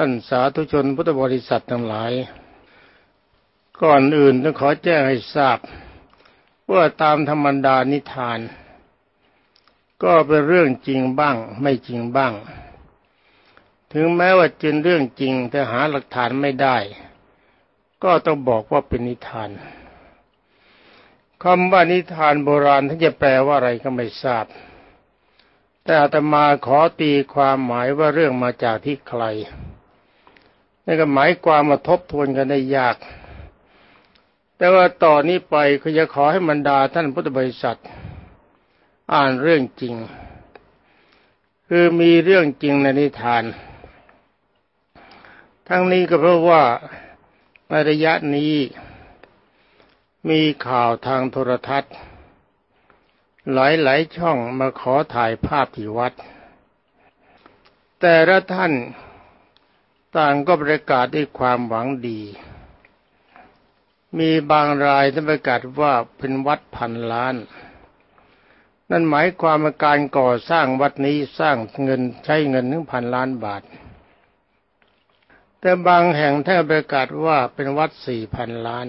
ท่านสาธุชนพุทธบริษัททั้งหลาย ก่อนอื่นต้องขอแจ้งให้ทราบว่าตามธรรมดานิทาน ก็เป็นเรื่องจริงบ้างไม่จริงบ้าง ถึงแม้ว่าเป็นเรื่องจริงแต่หาหลักฐานไม่ได้ ก็ต้องบอกว่าเป็นนิทานคำว่านิทานโบราณท่านจะแปลว่าอะไรก็ไม่ทราบ แต่อาตมาขอตีความหมายว่าเรื่องมาจากที่ใคร นี่ก็หมายความมาทบทวนกันได้ยาก แต่ว่าต่อนนี้ไปก็จะขอให้บรรดาท่านพุทธบริษัท อ่านเรื่องจริง คือมีเรื่องจริงในนิทาน ทั้งนี้ก็เพราะว่าในระยะนี้มีข่าวทางโทรทัศน์ หลายๆช่องมาขอถ่ายภาพที่วัด แต่ละท่าน ต่างก็ประกาศด้วยความหวังดี มีบางรายที่ประกาศว่าเป็นวัดพันล้าน นั่นหมายความว่าการก่อสร้างวัดนี้สร้างเงินใช้เงินถึงพันล้านบาท แต่บางแห่งท่านประกาศว่าเป็นวัดสี่พันล้าน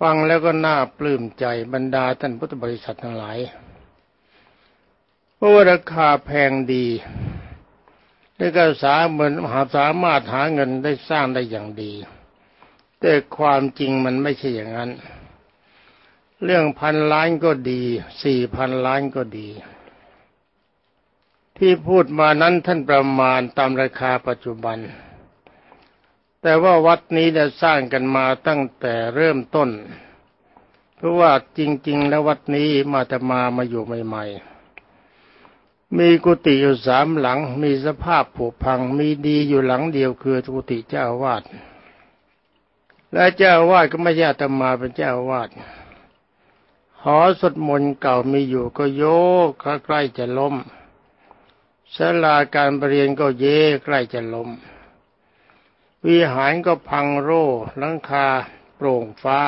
ฟังแล้วก็น่าปลื้มใจบรรดาท่านพุทธบริษัททั้งหลายเพราะว่าราคาแพงดี และก็สาเหมือนหาสามารถหาเงินได้สร้างได้อย่างดี แต่ความจริงมันไม่ใช่อย่างนั้น เรื่องพันล้านก็ดีสี่พันล้านก็ดี ที่พูดมานั้นท่านประมาณตามราคาปัจจุบัน แต่ว่าวัดนี้ได้สร้างกันมาตั้งแต่เริ่มต้น เพราะว่าจริง ๆ แล้ววัดนี้มาแต่มามาอยู่ใหม่ ๆ มีกุฏิอยู่สามหลัง มีสภาพผุพัง มีดีอยู่หลังเดียวคือกุฏิเจ้าอาวาสและเจ้าอาวาสก็ไม่ใช่อาตมาเป็นเจ้าอาวาสหอสวดมนต์เก่ามีอยู่ก็โยกใกล้จะล้มศาลาการประเรียนก็เย่ใกล้จะล้มวิหารก็พังโร่หลังคาโปร่งฟ้า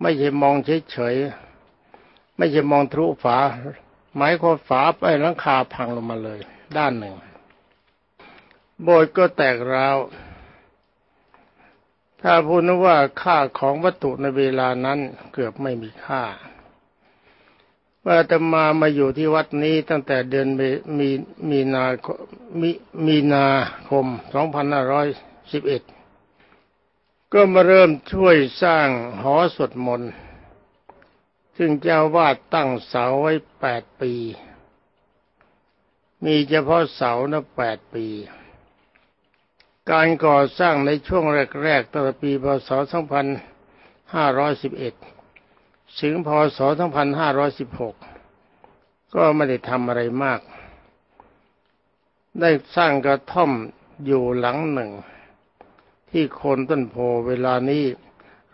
ไม่ใช่มองเฉยๆไม่ใช่มองทะลุฝา หมายความฝาไปหลังคาพังลงมาเลย ด้านหนึ่ง โบสถ์ก็แตกร้าว ถ้าพูดว่าค่าของวัตถุในเวลานั้นเกือบไม่มีค่าว่าจะมามาอยู่ที่วัดนี้ตั้งแต่เดือนมีมีนามีมีนาคม 2511 ก็มาเริ่มช่วยสร้างหอสวดมนต์ ซึ่งเจ้าวาดตั้งเสาไว้แปดปี มีเฉพาะเสานะแปดปี การก่อสร้างในช่วงแรกๆตั้งแต่ปีพศ 2511 ถึงพศ 2516 ก็ไม่ได้ทำอะไรมาก ได้สร้างกระท่อมอยู่หลังหนึ่ง ที่โคนต้นโพเวลานี้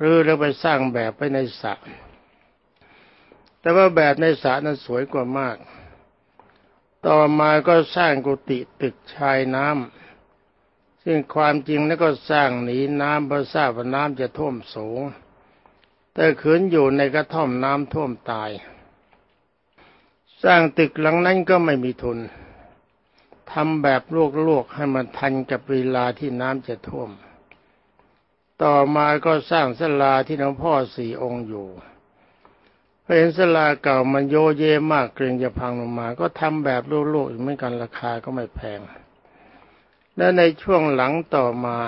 รื้อแล้วไปสร้างแบบไปในสระ แต่ว่าแบบในสระนั้นสวยกว่ามาก ต่อมาก็สร้างกุฏิตึกชายน้ำซึ่งความจริงแล้วก็สร้างหนีน้ำเพราะทราบว่าน้ำจะท่วมสูง แต่ขืนอยู่ในกระท่อมน้ำท่วมตาย สร้างตึกหลังนั้นก็ไม่มีทุนทำแบบลวกๆให้มันทันกับเวลาที่น้ำจะท่วม ต่อมาก็สร้างศาลาที่หลวงพ่อสี่องค์อยู่ เห็นศาลาเก่ามันโยเยมากเกรงจะพังลงมา ก็ทำแบบลวกๆเหมือนกันราคาก็ไม่แพง และในช่วงหลังต่อมา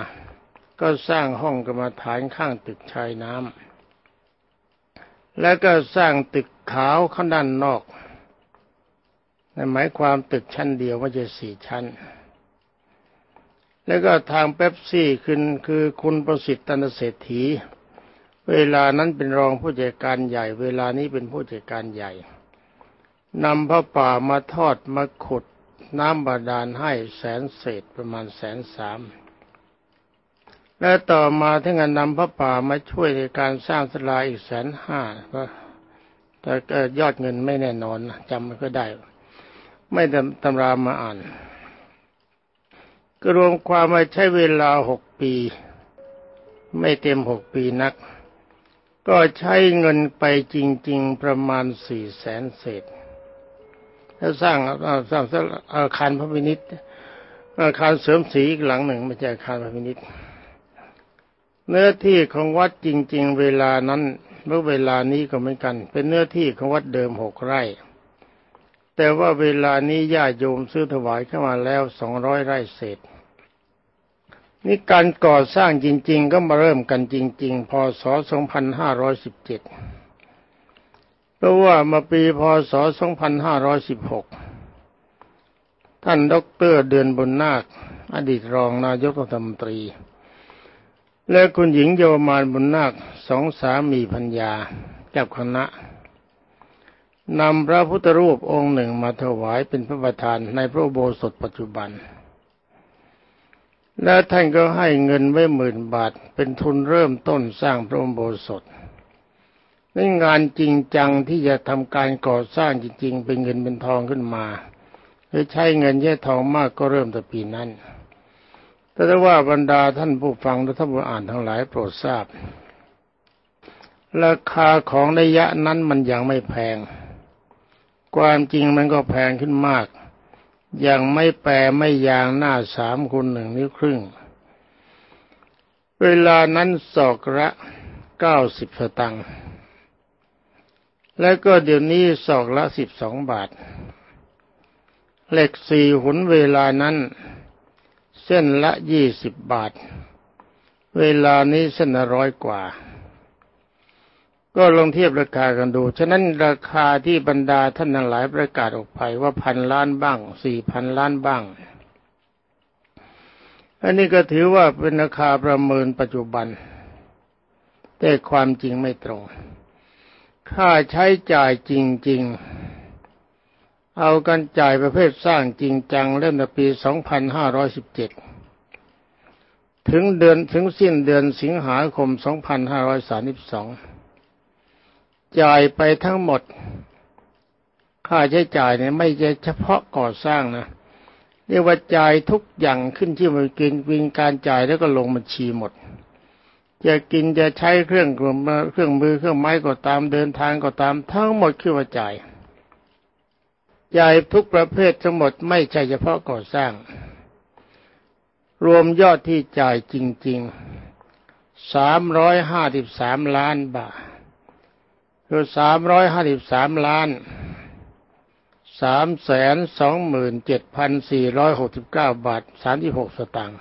ก็สร้างห้องกรรมฐานข้างตึกชายน้ำแล้วก็สร้างตึกขาวข้างด้านนอกนหมายความตึกชั้นเดียวไม่ใช่สี่ชั้น แล้วก็ทางเป๊ปซี่คือคือคุณประสิทธิ์ตันเศรษฐี เวลานั้นเป็นรองผู้จัดการใหญ่ เวลานี้เป็นผู้จัดการใหญ่นำพระป่ามาทอดมาขุดน้ำบาดาลให้แสนเศษประมาณแสนสามและต่อมาท่านนำพระป่ามาช่วยในการสร้างสลาอีกแสนห้าแต่ยอดเงินไม่แน่นอนจำไม่ก็ได้ ไม่ตำรามาอ่านก็รวมความมาใช้เวลาหกปี ไม่เต็มหกปีนัก ก็ใช้เงินไปจริง ๆ ประมาณสี่แสนเศษแล้วสร้างสร้างอาคารพระวินิตอาคารเสริมสีอีกหลังหนึ่งไม่ใช่อาคารพระพินิษเนื้อที่ของวัดจริง ๆ เวลานั้นเมื่อเวลานี้ก็เหมือนกัน เป็นเนื้อที่ของวัดเดิมหกไร่ แต่ว่าเวลานี้ญาติโยมซื้อถวายเข้ามาแล้วสองร้อยไร่เศษ นี่การก่อสร้างจริง ๆ ก็มาเริ่มกันจริง ๆ พศ 2517 เพราะว่ามาปีพศ 2516 ท่านดรเดือนบุญนาค อดีตรองนายกรัฐมนตรี และคุณหญิงโยมานบุญนาคสองสามีพัญญาจับคณะนำพระพุทธรูปองค์หนึ่งมาถวายเป็นพระประธานในพระโบสถปัจจุบัน และท่านก็ให้เงินไว้หมื่นบาท เป็นทุนเริ่มต้นสร้างพระโบสถนี่งานจริงจังที่จะทำการก่อสร้างจริง ๆ เป็นเงินเป็นทองขึ้นมาหรือใช้เงินใช้ทองมากก็เริ่มแต่ปีนั้น แต่ว่าบรรดาท่านผู้ฟังและท่านผู้อ่านทั้งหลายโปรดทราบ ราคาของระยะนั้นมันยังไม่แพง ความจริงมันก็แพงขึ้นมาก ยังไม่แปรไม่ยางหน้าสามคูณหนึ่งนิ้วครึ่ง เวลานั้นศอกละเก้าสิบสตังค์แล้วก็เดี๋ยวนี้ศอกละสิบสองบาท เหล็กสี่หุนเวลานั้น เส้นละยี่สิบบาท เวลานี้เส้นละร้อยกว่า ก็ลองเทียบราคากันดู ฉะนั้นราคาที่บรรดาท่านทั้งหลายประกาศออกไปว่าพันล้านบ้างสี่พันล้านบ้าง อันนี้ก็ถือว่าเป็นราคาประเมินปัจจุบัน แต่ความจริงไม่ตรง ค่าใช้จ่ายจริง ๆ เอากันจ่ายประเภทสร้างจริงจังเริ่มในปี2517 ถึงเดือนถึงสิ้นเดือนสิงหาคม 2532 จ่ายไปทั้งหมด ค่าใช้จ่ายเนี่ยไม่ใช่เฉพาะก่อสร้างนะเรียกว่าจ่ายทุกอย่างขึ้นที่มันกินวินการจ่ายแล้วก็ลงบัญชีหมด จะกินจะใช้เครื่องเครื่องมือเครื่องไม้ก็ตามเดินทางก็ตามทั้งหมดคือว่าจ่ายจ่ายทุกประเภททั้งหมดไม่ใช่เฉพาะก่อสร้าง รวมยอดที่จ่ายจริงๆสามร้อยห้าสิบสามล้านบาท คือสามร้อยห้าสิบสามล้านสามแสนสองหมื่นเจ็ดพันสี่ร้อยหกสิบเก้าบาทสามสิบหกสตางค์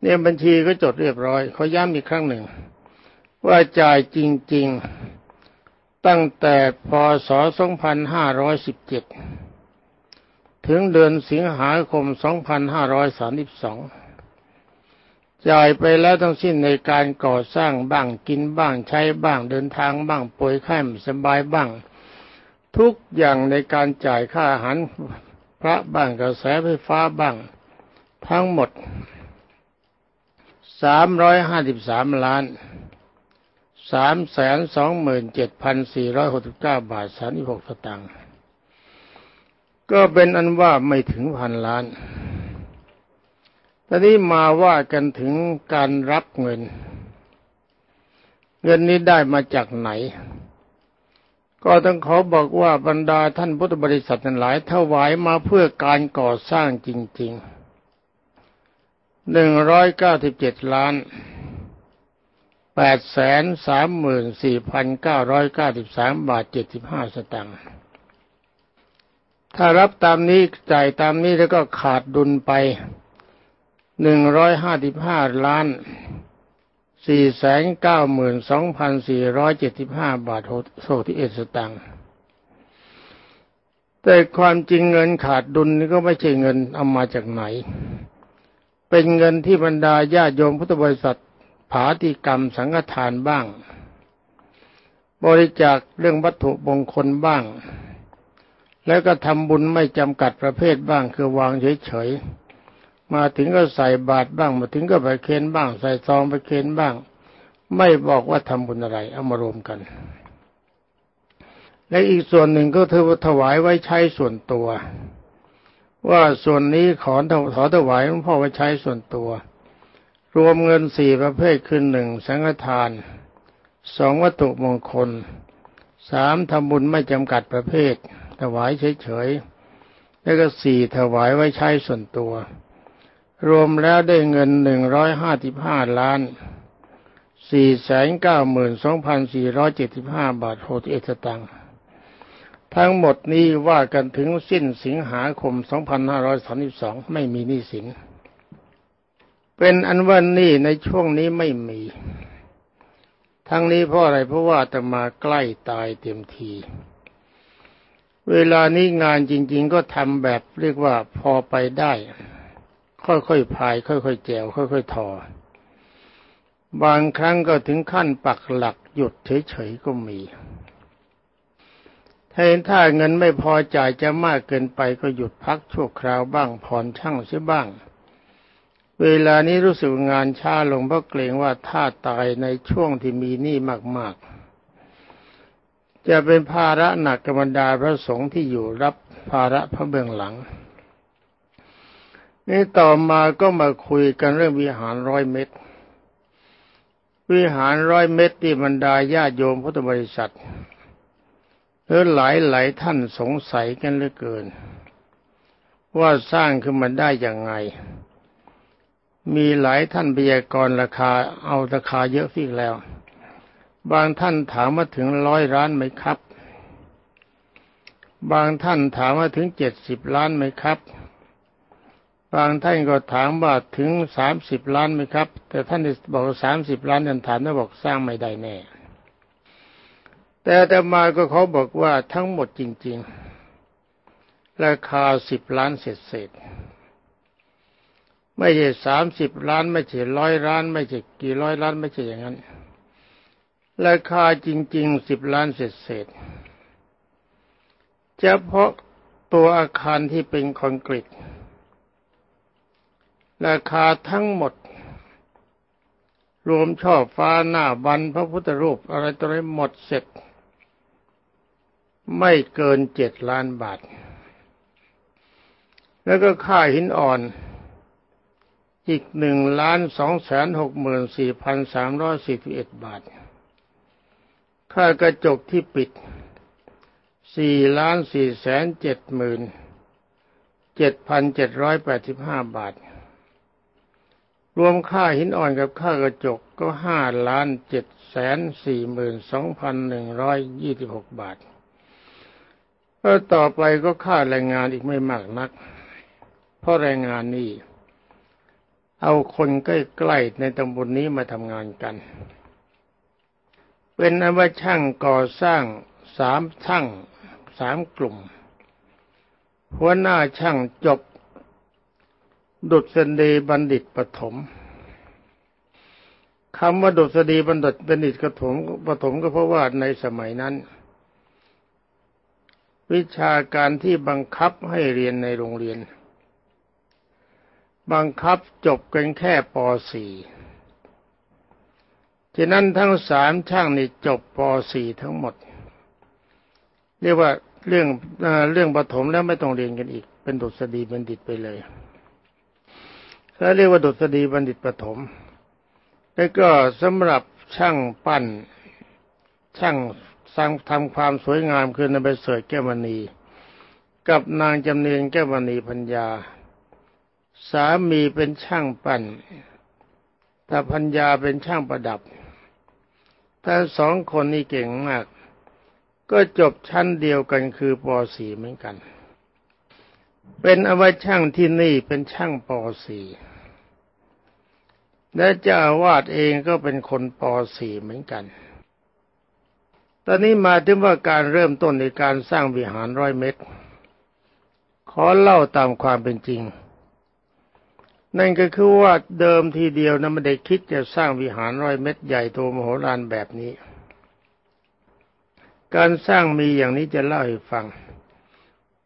เนี่ยบัญชีก็จดเรียบร้อยเขาย้ำอีกครั้งหนึ่ง ว่าจ่ายจริง ๆ ตั้งแต่พศ2517ถึงเดือนสิงหาคม2532 จ่ายไปแล้วทั้งสิ้นในการก่อสร้างบ้างกินบ้างใช้บ้างเดินทางบ้างป่วยไข้สบายบ้าง ทุกอย่างในการจ่ายค่าอาหารพระบ้างกระแสไฟฟ้าบ้าง ทั้งหมด353ล้านสามแสนสองหมื่นเจ็ดพันสี่ร้อยหกสิบเก้าบาทสามสิบหกสตางค์ก็เป็นอันว่าไม่ถึงพันล้าน ตอนนี้มาว่ากันถึงการรับเงิน เงินนี้ได้มาจากไหน ก็ต้องขอบอกว่าบรรดาท่านพุทธบริษัททั้งหลายถวายมาเพื่อการก่อสร้างจริงๆหนึ่งร้อยเก้าสิบเจ็ดล้านแปดแสนสามหมื่นสี่พันเก้าร้อยเก้าสิบสามบาทเจ็ดสิบห้าสตางค์ ถ้ารับตามนี้จ่ายตามนี้แล้วก็ขาดดุลไป หนึ่งร้อยห้าสิบห้าล้านสี่แสนเก้าหมื่นสองพันสี่ร้อยเจ็ดสิบห้าบาทโซที่เอสตังค์แต่ความจริงเงินขาดดุลนี่ก็ไม่ใช่เงินเอามาจากไหน เป็นเงินที่บรรดาญาโยมพุทธบริษัทผาติกรรมสังฆทานบ้าง บริจาคเรื่องวัตถุมงคลบ้าง แล้วก็ทำบุญไม่จำกัดประเภทบ้างคือวางเฉยๆ มาถึงก็ใส่บาตรบ้าง มาถึงก็ไปเค้นบ้าง ใส่ซองไปเค้นบ้าง ไม่บอกว่าทำบุญอะไร เอามารวมกัน และอีกส่วนหนึ่งก็เธอถวายไว้ใช้ส่วนตัว ว่าส่วนนี้ขอขอถวายหลวงพ่อไว้ใช้ส่วนตัว รวมเงินสี่ประเภทคือหนึ่งสังฆทานสองวัตถุมงคลสามทำบุญไม่จำกัดประเภท ถวายเฉยแล้วก็สี่ถวายไว้ใช้ส่วนตัว รวมแล้วได้เงินหนึ่งร้อยห้าสิบห้าล้านสี่แสนเก้าหมื่นสองพันสี่ร้อยเจ็ดสิบห้าบาทหกเอ็ดสตังค์ทั้งหมดนี้ว่ากันถึงสิ้นสิงหาคมสองพันห้าร้อยสามสิบสองไม่มีหนี้สิน เป็นอันว่านี่ในช่วงนี้ไม่มี ทั้งนี้เพราะอะไรเพราะว่าจะมาใกล้ตายเต็มที เวลานี้งานจริง ๆ ก็ทำแบบเรียกว่าพอไปได้ ค่อยๆพาย ค่อยๆแจวค่อยๆทอบางครั้งก็ถึงขั้นปักหลักหยุดเฉยๆก็มี ถ้าเห็นถ้าเงินไม่พอจ่ายจะมากเกินไปก็หยุดพักชั่วคราวบ้างผ่อนช่างเสียบ้าง เวลานี้รู้สึกงานช้าลงเพราะเกรงว่าถ้าตายในช่วงที่มีหนี้มากๆ จะเป็นภาระหนักกับบรรดาพระสงฆ์ที่อยู่รับภาระพระเบื้องหลัง นี่ต่อมาก็มาคุยกันเรื่องวิหารร้อยเมตรวิหารร้อยเมตรที่บรรดาญาโยมพุทธบริษัทหรือหลายหลายท่านสงสัยกันเหลือเกิน ว่าสร้างขึ้นมาได้ย่างไง มีหลายท่านพยากรณ์ราคาเอาราคาเยอะฟิกแล้ว บางท่านถามว่าถึงร้อยล้านไหมครับ บางท่านถามว่าถึงเจ็ดสิบล้านไหมครับ บางท่านก็ถามว่าถึงสามสิบล้านไหมครับ แต่ท่านบอกสามสิบล้านท่านถามแล้วบอกสร้างไม่ได้แน่ แต่แต่มาก็เขาบอกว่าทั้งหมดจริง ๆ ราคาสิบล้านเศษเศษไม่ใช่สามสิบล้าน ไม่ใช่ร้อยล้าน ไม่ใช่กี่ร้อยล้านไม่ใช่อย่างนั้น ราคาจริงๆสิบล้านเศษเศษเฉพาะตัวอาคารที่เป็นคอนกรีต ราคาทั้งหมด รวมช่อฟ้าหน้าบันพระพุทธรูปอะไรตัวนี้หมดเสร็จ ไม่เกินเจ็ดล้านบาท แล้วก็ค่าหินอ่อนอีกหนึ่งล้านสองแสนหกหมื่นสี่พันสามร้อยสี่สิบเอ็ดบาท ค่ากระจกที่ปิดสี่ล้านสี่แสนเจ็ดหมื่นเจ็ดพันเจ็ดร้อยแปดสิบห้าบาท รวมค่าหินอ่อนกับค่ากระจกก็ห้าล้านเจ็ดแสนสี่หมื่นสองพันหนึ่งร้อยยี่สิบหกบาทแล้วต่อไปก็ค่าแรงงานอีกไม่มากนัก เพราะแรงงานนี้เอาคนใกล้ๆในตำบลนี้มาทำงานกัน เป็นอว่าช่างก่อสร้างสามช่างสามกลุ่ม หัวหน้าช่างจบ ดุษฎีบัณฑิตปฐมคำว่าดุษฎีบัณฑิตบัณฑิตปฐมปฐมก็เพราะว่าในสมัยนั้น วิชาการที่บังคับให้เรียนในโรงเรียน บังคับจบกันแค่ป .4 ฉะนั้นทั้งสามช่างนี่จบป .4 ทั้งหมด เรียกว่าเรื่องเรื่องปฐมแล้วไม่ต้องเรียนกันอีก เป็นดุษฎีบัณฑิตไปเลย แล้วเรียกว่าดุษฎีบัณฑิตปฐมแล้วก็สำหรับช่างปั้น ช่างสร้างทำความสวยงามคือนายเสริฐแก้วมณี กับนางจำเนียนแก้วมณีพัญญา สามีเป็นช่างปั้นถ้าพัญญาเป็นช่างประดับถ้าสองคนนี้เก่งมาก ก็จบชั้นเดียวกันคือป .4 เหมือนกัน เป็นอวช่างที่นี่เป็นช่างป .4 และเจ้าอาวาสเองก็เป็นคนป .4 เหมือนกัน ตอนนี้มาถึงว่าการเริ่มต้นในการสร้างวิหารร้อยเมตร ขอเล่าตามความเป็นจริง นั่นก็คือว่าเดิมทีเดียวนะไม่ได้คิดจะสร้างวิหารร้อยเมตรใหญ่โตมโหฬารแบบนี้ การสร้างมีอย่างนี้จะเล่าให้ฟัง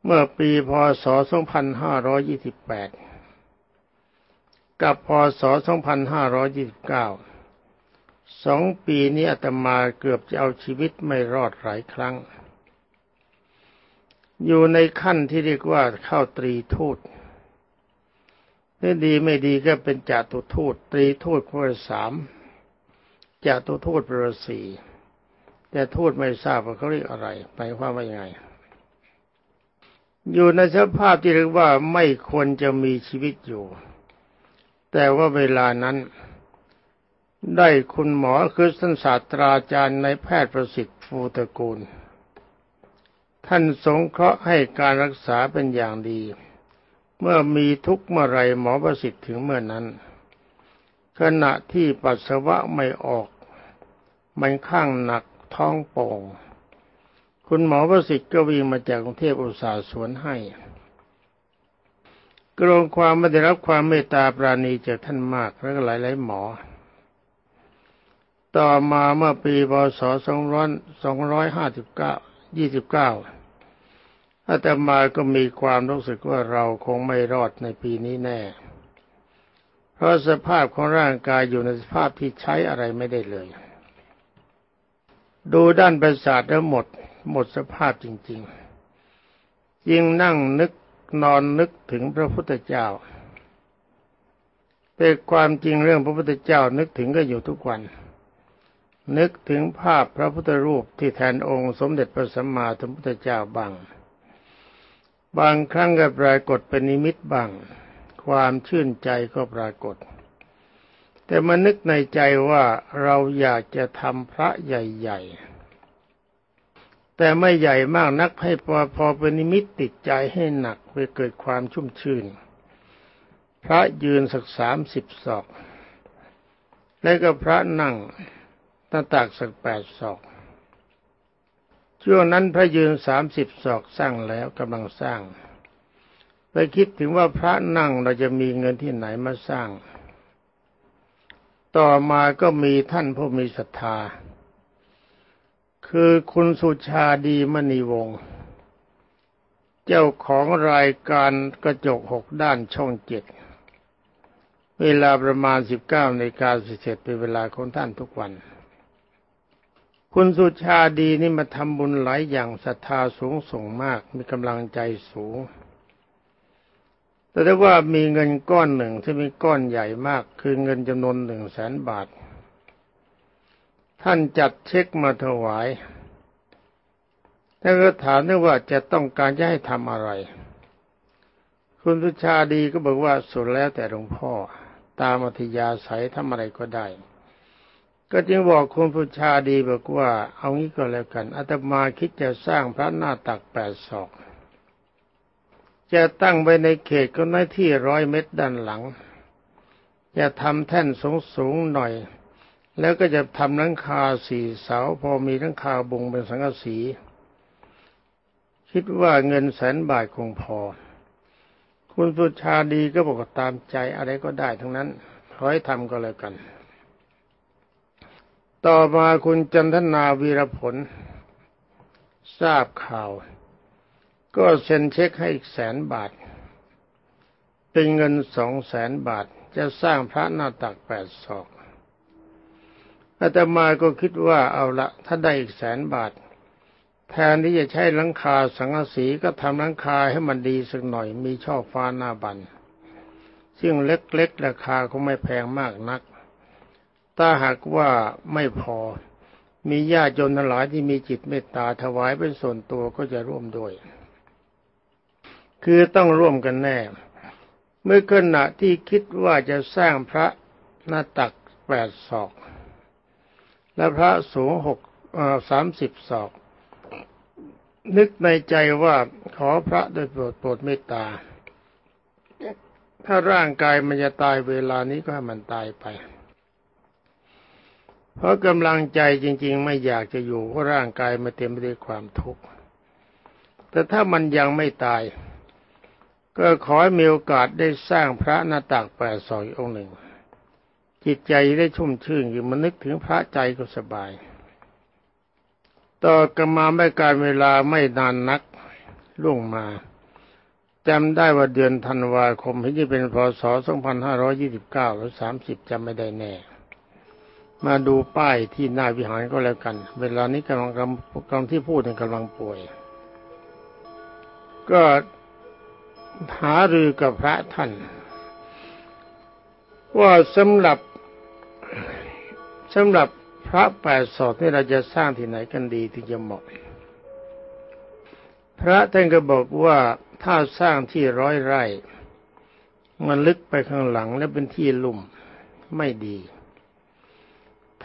เมื่อปีพศ 2528 กับพศ 2529สองปีนี้อาตมาเกือบจะเอาชีวิตไม่รอดหลายครั้ง อยู่ในขั้นที่เรียกว่าเข้าตรีทูตถ้าดีไม่ดีก็เป็นจตุทูตตรีทูตพระสามจตุทูตพระสี่แต่ทูตไม่ทราบว่าเขาเรียกอะไรไปความว่ายังไง อยู่ในสภาพที่เรียกว่าไม่ควรจะมีชีวิตอยู่ แต่ว่าเวลานั้น ได้คุณหมอคือท่านศาสตราจารย์ในแพทย์ประสิทธิ์ฟูตระกูล ท่านสงเคราะห์ให้การรักษาเป็นอย่างดี เมื่อมีทุกข์เมื่อไรหมอประสิทธิ์ถึงเมื่อนั้น ขณะที่ปัสสาวะไม่ออก มันข้างหนักท้องโป่งคุณหมอประสิทธิ์ก็วิ่งมาจากกรุงเทพอุตสาห์สวนให้ กรงความไม่ได้รับความเมตตาปราณีจากท่านมากและก็หลายๆหมอ ต่อมาเมื่อปีพศ2559 29อาตมาก็มีความรู้สึกว่าเราคงไม่รอดในปีนี้แน่ เพราะสภาพของร่างกายอยู่ในสภาพที่ใช้อะไรไม่ได้เลย ดูด้านประสาทแล้วหมดหมดสภาพจริง ๆ ยิ่งนั่งนึก นอนนึกถึงพระพุทธเจ้าแต่ความจริงเรื่องพระพุทธเจ้านึกถึงก็อยู่ทุกวัน นึกถึงภาพพระพุทธรูปที่แทนองค์สมเด็จพระสัมมาสัมพุทธเจ้าบ้าง บางครั้งก็ปรากฏเป็นนิมิตบ้าง ความชื่นใจก็ปรากฏ แต่มานึกในใจว่าเราอยากจะทำพระใหญ่ ๆ แต่ไม่ใหญ่มากนักให้พอพอเป็นนิมิตติดใจให้หนักไปเกิดความชุ่มชื่น พระยืนสักสามสิบศอก แล้วก็พระนั่งตาตากสักแปดศอกช่วงนั้นพระยืนสามสิบศอกสร้างแล้วกำลังสร้างไปคิดถึงว่าพระนั่งเราจะมีเงินที่ไหนมาสร้าง ต่อมาก็มีท่านผู้มีศรัทธา คือคุณสุชาดีมณีวงศ์เจ้าของรายการกระจกหกด้านช่องเจ็ดเวลาประมาณสิบเก้าในกาเสร็จเป็นเวลาของท่านทุกวัน คุณสุชาดีนี่มาทำบุญหลายอย่างศรัทธาสูงส่งมากมีกำลังใจสูง แต่ถ้าว่ามีเงินก้อนหนึ่งที่มีก้อนใหญ่มาก คือเงินจำนวนหนึ่งแสนบาท ท่านจัดเช็คมาถวายแล้วก็ถามด้วยว่าจะต้องการจะให้ทำอะไร คุณสุชาดีก็บอกว่าสุดแล้วแต่หลวงพ่อ ตามอัธยาศัยทำอะไรก็ได้ ก็จึงบอกคุณพุชาดีบอกว่า เอางี้ก็แล้วกันอาตมาคิดจะสร้างพระหน้าตักแปดศอก จะตั้งไว้ในเขตก็ในที่ร้อยเมตรด้านหลัง จะทำแท่นสูงสูงหน่อย แล้วก็จะทำหลังคาสี่เสาพอมีหลังคาบุงเป็นสังกะสี คิดว่าเงินแสนบาทคงพอ คุณสุชาดีก็บอกตามใจอะไรก็ได้ทั้งนั้นขอให้ทำก็แล้วกัน ต่อมาคุณจันทนาวีรผล ทราบข่าว ก็เซ็นเช็คให้อีกแสนบาท เป็นเงินสองแสนบาท จะสร้างพระหน้าตักแปดศอก อาตมาก็คิดว่าเอาละถ้าได้อีกแสนบาท แทนที่จะใช้หลังคาสังกะสีก็ทำหลังคาให้มันดีสักหน่อยมีช่อฟ้าหน้าบัน ซึ่งเล็กๆ ราคาก็ไม่แพงมากนัก ถ้าหากว่าไม่พอ มีญาติโยมหลายที่มีจิตเมตตาถวายเป็นส่วนตัวก็จะร่วมด้วย คือต้องร่วมกันแน่ เมื่อขณะที่คิดว่าจะสร้างพระหน้าตักแปดศอก และพระสูงหกสามสิบศอก นึกในใจว่าขอพระโดยโปรดโปรดเมตตา ถ้าร่างกายมันจะตายเวลานี้ก็ให้มันตายไป เพราะกำลังใจจริง ๆ ไม่อยากจะอยู่เพราะร่างกายมันเต็มไปด้วยความทุกข์ แต่ถ้ามันยังไม่ตาย ก็ขอให้มีโอกาสได้สร้างพระหน้าตักแปดศอกองค์หนึ่ง จิตใจได้ชุ่มชื่นอยู่มันนึกถึงพระใจก็สบาย ต่อกมาไม่การเวลาไม่นานนักล่วงมาจำได้ว่าเดือนธันวาคมที่เป็นพศ 2529 หรือ 30จำไม่ได้แน่ มาดูป้ายที่หน้าวิหารก็แล้วกัน เวลานี้กำลังกำลังที่พูดกำลังป่วย ก็หารือกับพระท่าน ว่าสำหรับ สำหรับพระแปดศอกนี่เราจะสร้างที่ไหนกันดีถึงจะเหมาะ พระท่านก็บอกว่าถ้าสร้างที่ร้อยไร่ มันลึกไปข้างหลังและเป็นที่ลุ่มไม่ดี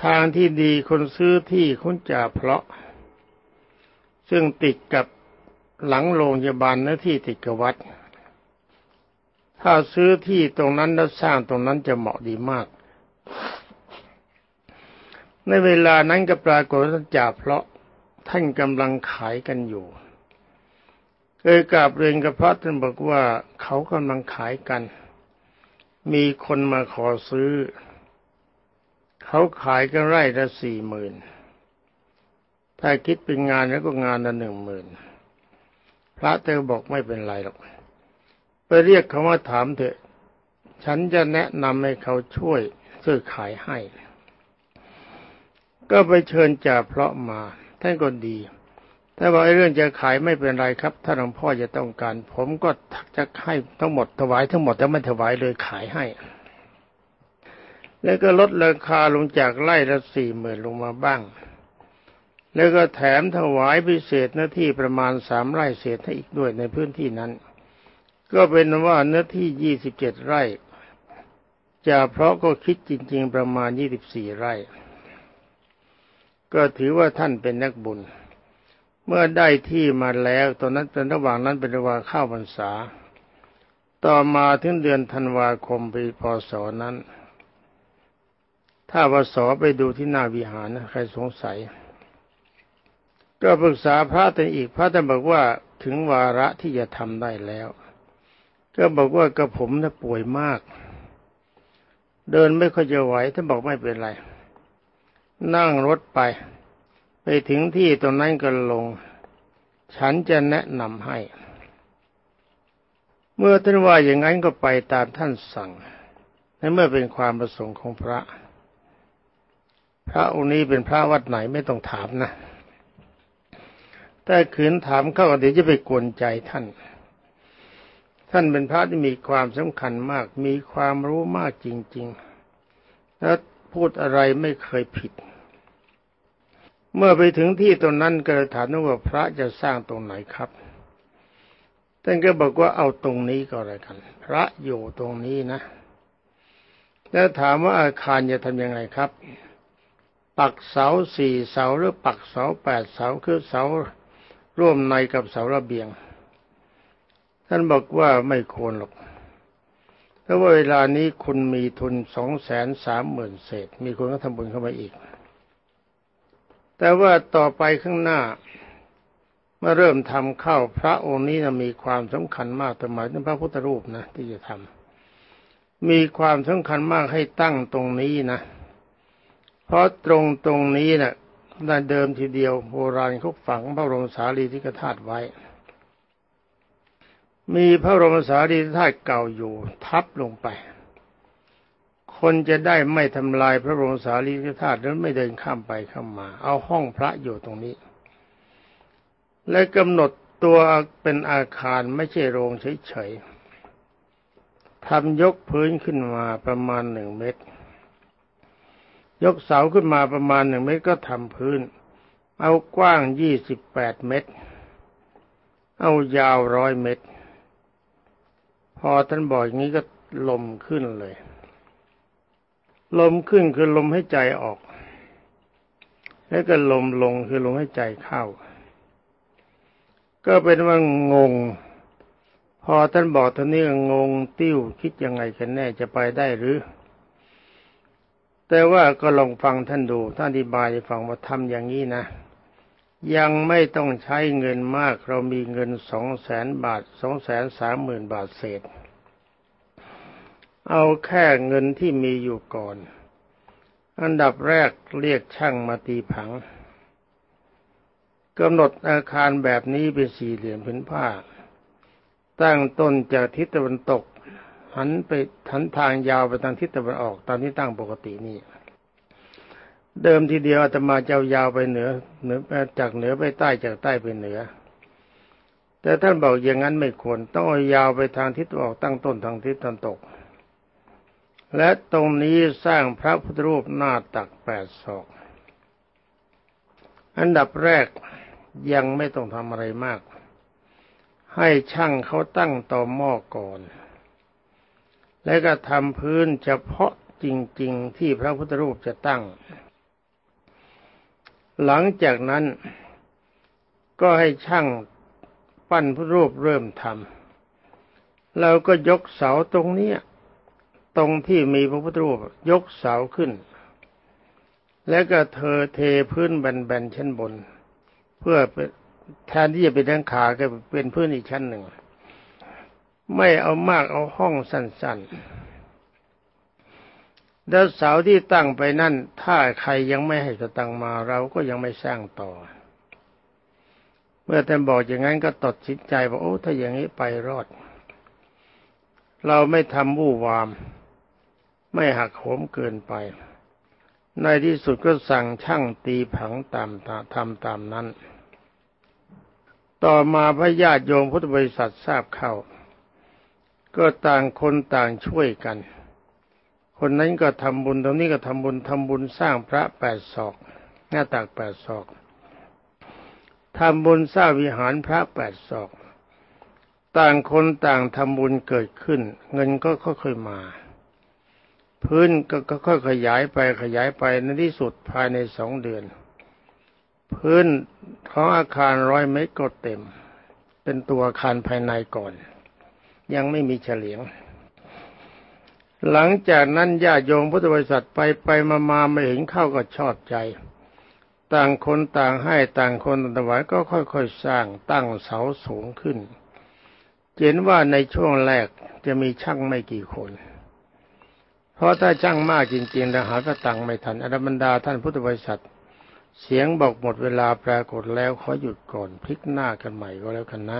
ทางที่ดีคนซื้อที่คุณจ่าเพาะ ซึ่งติดกับหลังโรงพยาบาลและที่ติดกับวัด ถ้าซื้อที่ตรงนั้นแล้วสร้างตรงนั้นจะเหมาะดีมาก ในเวลานั้นก็ปรากฏว่าจ่าเพราะท่านกำลังขายกันอยู่เคยกราบเรียนกับพระท่านบอกว่าเขากำลังขายกัน มีคนมาขอซื้อ เขาขายกันไร่ละสี่หมื่นถ้าคิดเป็นงานแล้วก็งานละหนึ่งหมื่นพระเตอบอกไม่เป็นไรหรอก ไปเรียกเขามาถามเถอะ ฉันจะแนะนำให้เขาช่วยซื้อขายให้ ก็ไปเชิญจ่าเพราะมาท่านก็ดีถ้าบอกเรื่องจะขายไม่เป็นไรครับถ้าหลวงพ่อจะต้องการ ผมก็จะให้ทั้งหมดถวายทั้งหมดแต่ไม่ถวายเลยขายให้ แล้วก็ลดราคาลงจากไร่ละสี่หมื่นลงมาบ้าง แล้วก็แถมถวายพิเศษเนื้อที่ประมาณสามไร่เศษให้อีกด้วยในพื้นที่นั้น ก็เป็นว่าเนื้อที่ยี่สิบเจ็ดไร่จะเพราะก็คิดจริง ๆ ประมาณยี่สิบสี่ไร่ ก็ถือว่าท่านเป็นนักบุญ เมื่อได้ที่มาแล้วตอนนั้นเป็นระหว่างนั้นเป็นระหว่างเข้าพรรษา ต่อมาถึงเดือนธันวาคมปีพศนั้น ถ้าพศไปดูที่หน้าวิหารนะใครสงสัย ก็ปรึกษาพระท่านอีกพระท่านบอกว่าถึงวาระที่จะทำได้แล้ว ก็บอกว่ากระผมน่ะป่วยมาก เดินไม่ค่อยจะไหวท่านบอกไม่เป็นไร นั่งรถไป ไปถึงที่ตรงนั้นก็ลง ฉันจะแนะนำให้ เมื่อท่านว่าอย่างนั้นก็ไปตามท่านสั่งในเมื่อเป็นความประสงค์ของพระ พระองค์นี้เป็นพระวัดไหนไม่ต้องถามนะแต่ขืนถามเข้าเดี๋ยวจะไปกวนใจท่าน ท่านเป็นพระที่มีความสำคัญมาก มีความรู้มากจริง ๆ และพูดอะไรไม่เคยผิด เมื่อไปถึงที่ตรงนั้นก็ถามว่าพระจะสร้างตรงไหนครับท่านก็บอกว่าเอาตรงนี้ก็แล้วกัน พระอยู่ตรงนี้นะ แล้วถามว่าอาคารจะทำยังไงครับ ปักเสาสี่เสาหรือปักเสาแปดเสาคือเสาร่วมในกับเสาระเบียง ท่านบอกว่าไม่ควรหรอกเพราะว่าเวลานี้คุณมีทุนสองแสนสามหมื่นเศษ มีคนก็ทำบุญเข้ามาอีก แต่ว่าต่อไปข้างหน้าเมื่อเริ่มทำเข้าพระองค์นี้นะมีความสำคัญมากแต่หมายถึงพระพุทธรูปนะที่จะทำมีความสำคัญมากให้ตั้งตรงนี้นะ เพราะตรงตรงนี้นะ่ะเดิมทีเดียวโบราณเขาฝังพระบรมสารีริกธาตุไว้ มีพระบรมสารีริกธาตุเก่าอยู่ทับลงไป คนจะได้ไม่ทำลายพระบรมสารีริกธาตุแล้วไม่เดินข้ามไปข้ามมา เอาห้องพระอยู่ตรงนี้ และกำหนดตัวเป็นอาคารไม่ใช่โรงเฉยๆทำยกพื้นขึ้นมาประมาณหนึ่งเมตร ยกเสาขึ้นมาประมาณหนึ่งเมตรก็ทำพื้น เอากว้างยี่สิบแปดเมตร เอายาวร้อยเมตร พอท่านบอกอย่างนี้ก็ลมขึ้นเลย ลมขึ้นคือลมให้ใจออก แล้วก็ลมลงคือลมให้ใจเข้า ก็เป็นว่างง พอท่านบอกท่านนี้งงติ้วคิดยังไงกันแน่จะไปได้หรือ แต่ว่าก็ลองฟังท่านดูท่านอธิบายให้ฟังว่าทำอย่างนี้นะ ยังไม่ต้องใช้เงินมากเรามีเงินสองแสนบาทสองแสนสามหมื่นบาทเศษ เอาแค่เงินที่มีอยู่ก่อน อันดับแรกเรียกช่างมาตีผังกำหนดอาคารแบบนี้เป็นสี่เหลี่ยมผืนผ้า ตั้งต้นจากทิศตะวันตก หันไปหันทางยาวไปทางทิศตะวันออกตามที่ตั้งปกตินี่ เดิมทีเดียวอาตมาจะยาวไปเหนือเหนือจากเหนือไปใต้จากใต้ไปเหนือ แต่ท่านบอกอย่างนั้นไม่ควรต้องเอายาวไปทางทิศตะวันออกตั้งต้นทางทิศตะวันตก และตรงนี้สร้างพระพุทธรูปหน้าตักแปดศอก อันดับแรกยังไม่ต้องทำอะไรมาก ให้ช่างเขาตั้งต่อหม้อก่อน แล้วก็ทำพื้นเฉพาะจริง ๆ ที่พระพุทธรูปจะตั้ง หลังจากนั้นก็ให้ช่างปั้นพระรูปเริ่มทำเราก็ยกเสาตรงเนี้ย ตรงที่มีพระพุทธรูปยกเสาขึ้น แล้วก็เธอเทพื้นแบนๆชั้นบน เพื่อแทนที่จะเป็นทั้งขาก็เป็นพื้นอีกชั้นหนึ่ง ไม่เอามากเอาห้องสั้นๆ แล้วเสาที่ตั้งไปนั่น ถ้าใครยังไม่ให้สตังมาเราก็ยังไม่สร้างต่อ เมื่อท่านบอกอย่างนั้นก็ตัดสินใจว่าโอ้ถ้าอย่างนี้ไปรอด เราไม่ทำวู่วาม ไม่หักโหมเกินไป ในที่สุดก็สั่งช่างตีผังตามทำตามนั้น ต่อมาพระญาติโยมพุทธบริษัททราบเข้า ก็ต่างคนต่างช่วยกัน คนนั้นก็ทำบุญตรงนี้ก็ทำบุญทำบุญสร้างพระแปดศอก หน้าตักแปดศอกทำบุญสร้างวิหารพระแปดศอก ต่างคนต่างทำบุญเกิดขึ้น เงินก็ค่อยๆมา พื้นก็ค่อยขยายไปขยายไปในที่สุดภายในสองเดือน พื้นของอาคารร้อยเมตรก็เต็ม เป็นตัวอาคารภายในก่อน ยังไม่มีเฉลียง หลังจากนั้นญาติโยมพุทธบริษัทไปไปมามาไม่เห็นเข้าก็ชอบใจ ต่างคนต่างให้ต่างคนต่างถวายก็ค่อยๆสร้างตั้งเสาสูงขึ้นเห็นว่าในช่วงแรกจะมีช่างไม่กี่คน เพราะถ้าช่างมากจริงๆแล้วหาก็ตังไม่ทันอรบรรดาท่านพุทธบริษัท เสียงบอกหมดเวลาปรากฏแล้วขอหยุดก่อนพลิกหน้ากันใหม่ก็แล้วกันนะ